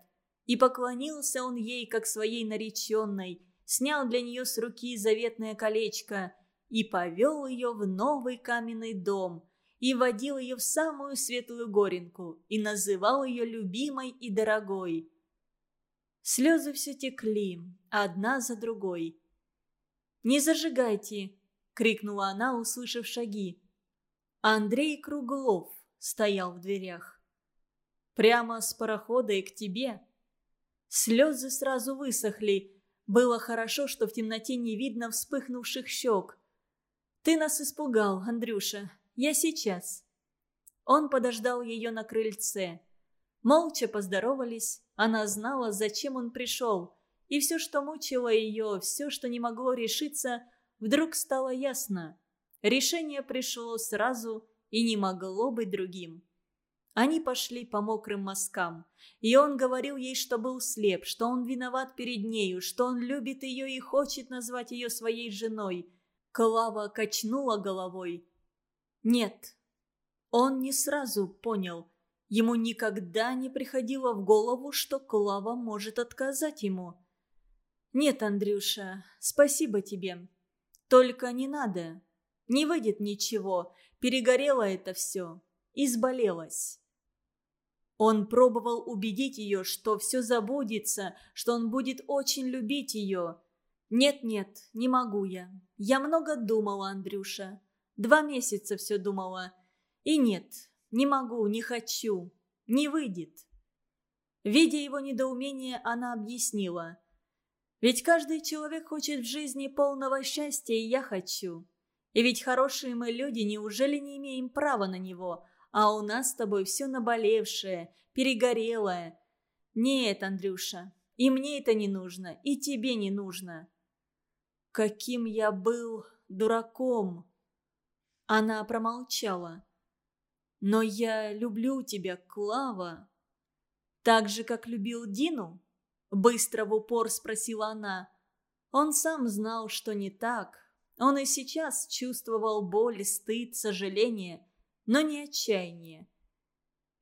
И поклонился он ей, как своей нареченной, снял для нее с руки заветное колечко и повел ее в новый каменный дом – и водил ее в самую светлую горенку и называл ее любимой и дорогой. Слезы все текли, одна за другой. «Не зажигайте!» — крикнула она, услышав шаги. Андрей Круглов стоял в дверях. «Прямо с парохода и к тебе». Слезы сразу высохли. Было хорошо, что в темноте не видно вспыхнувших щек. «Ты нас испугал, Андрюша. Я сейчас». Он подождал ее на крыльце. Молча поздоровались. Она знала, зачем он пришел. И все, что мучило ее, все, что не могло решиться, вдруг стало ясно. Решение пришло сразу и не могло быть другим. Они пошли по мокрым мазкам. И он говорил ей, что был слеп, что он виноват перед нею, что он любит ее и хочет назвать ее своей женой. Клава качнула головой. Нет. Он не сразу понял. Ему никогда не приходило в голову, что Клава может отказать ему. «Нет, Андрюша, спасибо тебе. Только не надо. Не выйдет ничего. Перегорело это все. Изболелась». Он пробовал убедить ее, что все забудется, что он будет очень любить ее. «Нет-нет, не могу я. Я много думала, Андрюша. Два месяца все думала. И нет, не могу, не хочу, не выйдет. Видя его недоумение, она объяснила. Ведь каждый человек хочет в жизни полного счастья, и я хочу. И ведь хорошие мы люди, неужели не имеем права на него? А у нас с тобой все наболевшее, перегорелое. Нет, Андрюша, и мне это не нужно, и тебе не нужно. Каким я был дураком! Она промолчала. «Но я люблю тебя, Клава». «Так же, как любил Дину?» Быстро в упор спросила она. Он сам знал, что не так. Он и сейчас чувствовал боль, стыд, сожаление, но не отчаяние.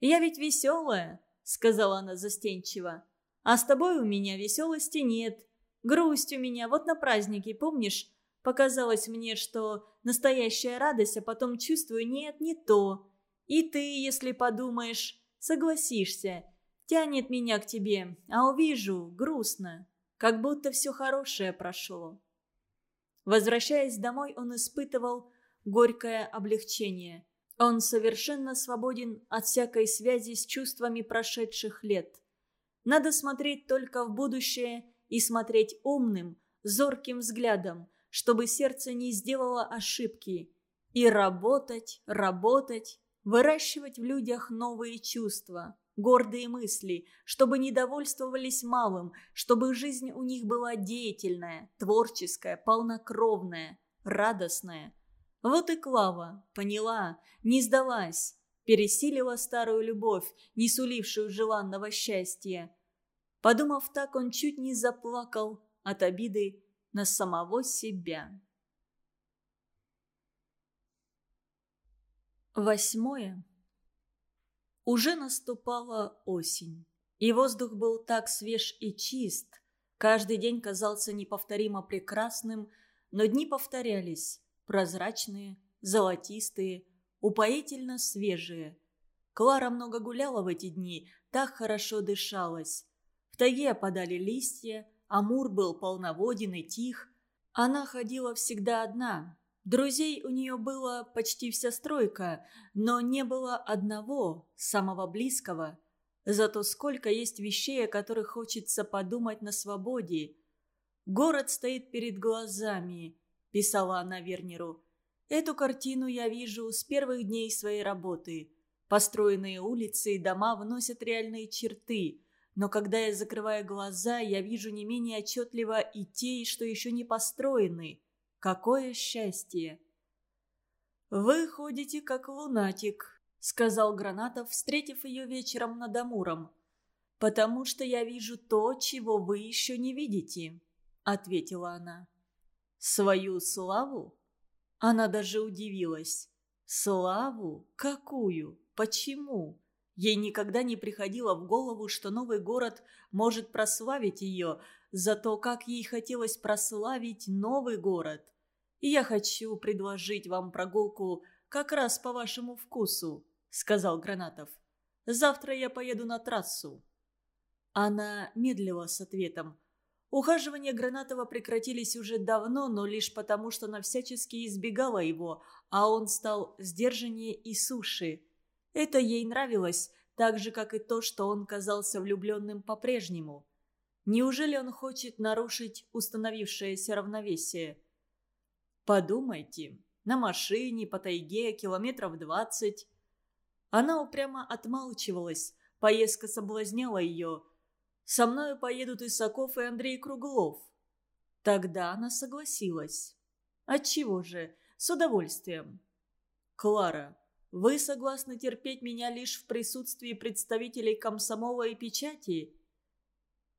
«Я ведь веселая», — сказала она застенчиво. «А с тобой у меня веселости нет. Грусть у меня, вот на празднике, помнишь, Показалось мне, что настоящая радость, а потом чувствую, нет, не то. И ты, если подумаешь, согласишься. Тянет меня к тебе, а увижу, грустно. Как будто все хорошее прошло. Возвращаясь домой, он испытывал горькое облегчение. Он совершенно свободен от всякой связи с чувствами прошедших лет. Надо смотреть только в будущее и смотреть умным, зорким взглядом – чтобы сердце не сделало ошибки. И работать, работать, выращивать в людях новые чувства, гордые мысли, чтобы не довольствовались малым, чтобы жизнь у них была деятельная, творческая, полнокровная, радостная. Вот и Клава поняла, не сдалась, пересилила старую любовь, не сулившую желанного счастья. Подумав так, он чуть не заплакал от обиды на самого себя. Восьмое. Уже наступала осень, и воздух был так свеж и чист. Каждый день казался неповторимо прекрасным, но дни повторялись, прозрачные, золотистые, упоительно свежие. Клара много гуляла в эти дни, так хорошо дышалась. В тайге опадали листья, Амур был полноводен и тих. Она ходила всегда одна, Друзей у нее было почти вся стройка, но не было одного, самого близкого. Зато сколько есть вещей, о которых хочется подумать на свободе. «Город стоит перед глазами», – писала она Вернеру. «Эту картину я вижу с первых дней своей работы. Построенные улицы и дома вносят реальные черты, но когда я закрываю глаза, я вижу не менее отчетливо и те, что еще не построены». Какое счастье!» «Вы ходите как лунатик», — сказал Гранатов, встретив ее вечером над Амуром. «Потому что я вижу то, чего вы еще не видите», — ответила она. «Свою славу?» Она даже удивилась. «Славу? Какую? Почему?» Ей никогда не приходило в голову, что новый город может прославить ее, зато как ей хотелось прославить новый город. И я хочу предложить вам прогулку как раз по вашему вкусу», — сказал Гранатов. «Завтра я поеду на трассу». Она медлила с ответом. Ухаживания Гранатова прекратились уже давно, но лишь потому, что она всячески избегала его, а он стал сдержаннее и суше. Это ей нравилось, так же, как и то, что он казался влюбленным по-прежнему. Неужели он хочет нарушить установившееся равновесие? Подумайте, на машине, по тайге, километров двадцать. Она упрямо отмалчивалась, поездка соблазняла ее. Со мною поедут Исаков и Андрей Круглов. Тогда она согласилась. Отчего же? С удовольствием. Клара, вы согласны терпеть меня лишь в присутствии представителей комсомола и печати?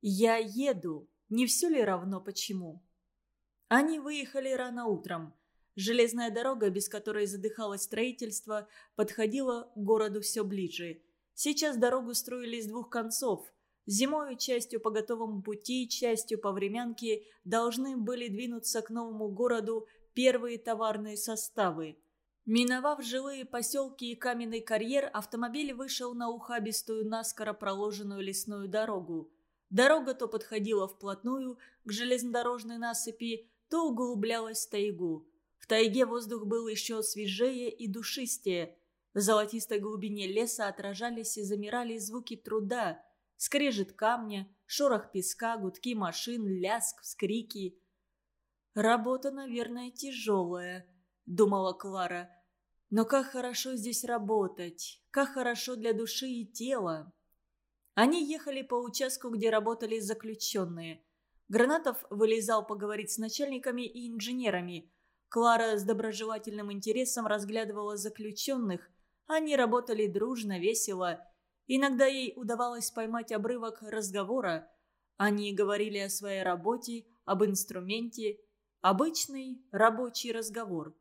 Я еду. Не все ли равно почему? Они выехали рано утром. Железная дорога, без которой задыхалось строительство, подходила к городу все ближе. Сейчас дорогу строили с двух концов. Зимой частью по готовому пути, частью по времянке должны были двинуться к новому городу первые товарные составы. Миновав жилые поселки и каменный карьер, автомобиль вышел на ухабистую, наскоро проложенную лесную дорогу. Дорога то подходила вплотную к железнодорожной насыпи, то углублялась в тайгу. В тайге воздух был еще свежее и душистее. В золотистой глубине леса отражались и замирали звуки труда. Скрежет камня, шорох песка, гудки машин, ляск, вскрики. «Работа, наверное, тяжелая», — думала Клара. «Но как хорошо здесь работать, как хорошо для души и тела». Они ехали по участку, где работали заключенные – Гранатов вылезал поговорить с начальниками и инженерами. Клара с доброжелательным интересом разглядывала заключенных. Они работали дружно, весело. Иногда ей удавалось поймать обрывок разговора. Они говорили о своей работе, об инструменте. Обычный рабочий разговор.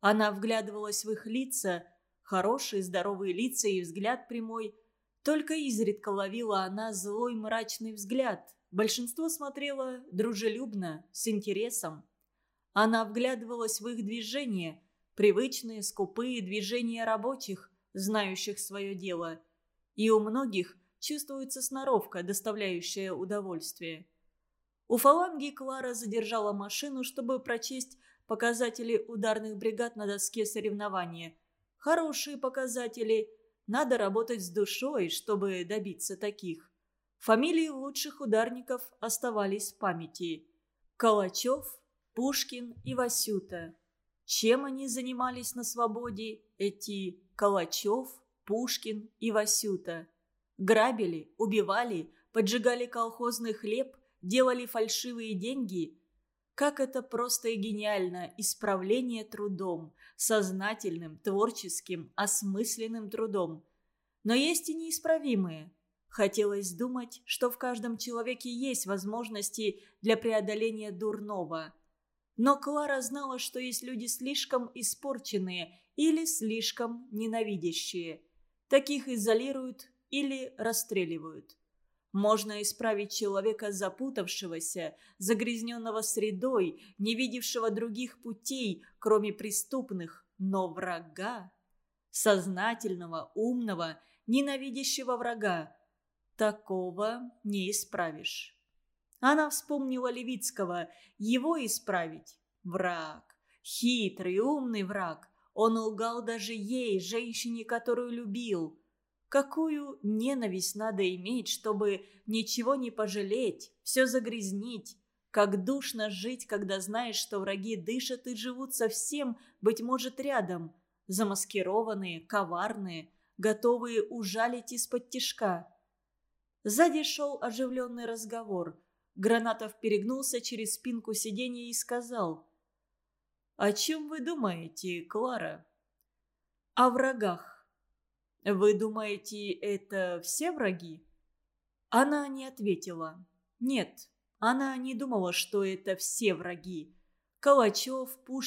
Она вглядывалась в их лица, хорошие здоровые лица и взгляд прямой. Только изредка ловила она злой мрачный взгляд – Большинство смотрело дружелюбно, с интересом. Она вглядывалась в их движения, привычные, скупые движения рабочих, знающих свое дело. И у многих чувствуется сноровка, доставляющая удовольствие. У фаланги Клара задержала машину, чтобы прочесть показатели ударных бригад на доске соревнования. Хорошие показатели. Надо работать с душой, чтобы добиться таких. Фамилии лучших ударников оставались в памяти. Калачев, Пушкин и Васюта. Чем они занимались на свободе, эти Калачев, Пушкин и Васюта? Грабили, убивали, поджигали колхозный хлеб, делали фальшивые деньги. Как это просто и гениально – исправление трудом, сознательным, творческим, осмысленным трудом. Но есть и неисправимые – Хотелось думать, что в каждом человеке есть возможности для преодоления дурного. Но Клара знала, что есть люди слишком испорченные или слишком ненавидящие. Таких изолируют или расстреливают. Можно исправить человека запутавшегося, загрязненного средой, не видевшего других путей, кроме преступных, но врага, сознательного, умного, ненавидящего врага, такого не исправишь. Она вспомнила Левицкого, его исправить – враг, хитрый, умный враг. Он лгал даже ей, женщине, которую любил – Какую ненависть надо иметь, чтобы ничего не пожалеть, все загрязнить? Как душно жить, когда знаешь, что враги дышат и живут совсем, быть может, рядом. Замаскированные, коварные, готовые ужалить из-под тишка. Сзади шел оживленный разговор. Гранатов перегнулся через спинку сиденья и сказал. «О чем вы думаете, Клара?» «О врагах». «Вы думаете, это все враги?» Она не ответила. Нет, она не думала, что это все враги. Калачев, Пушкин,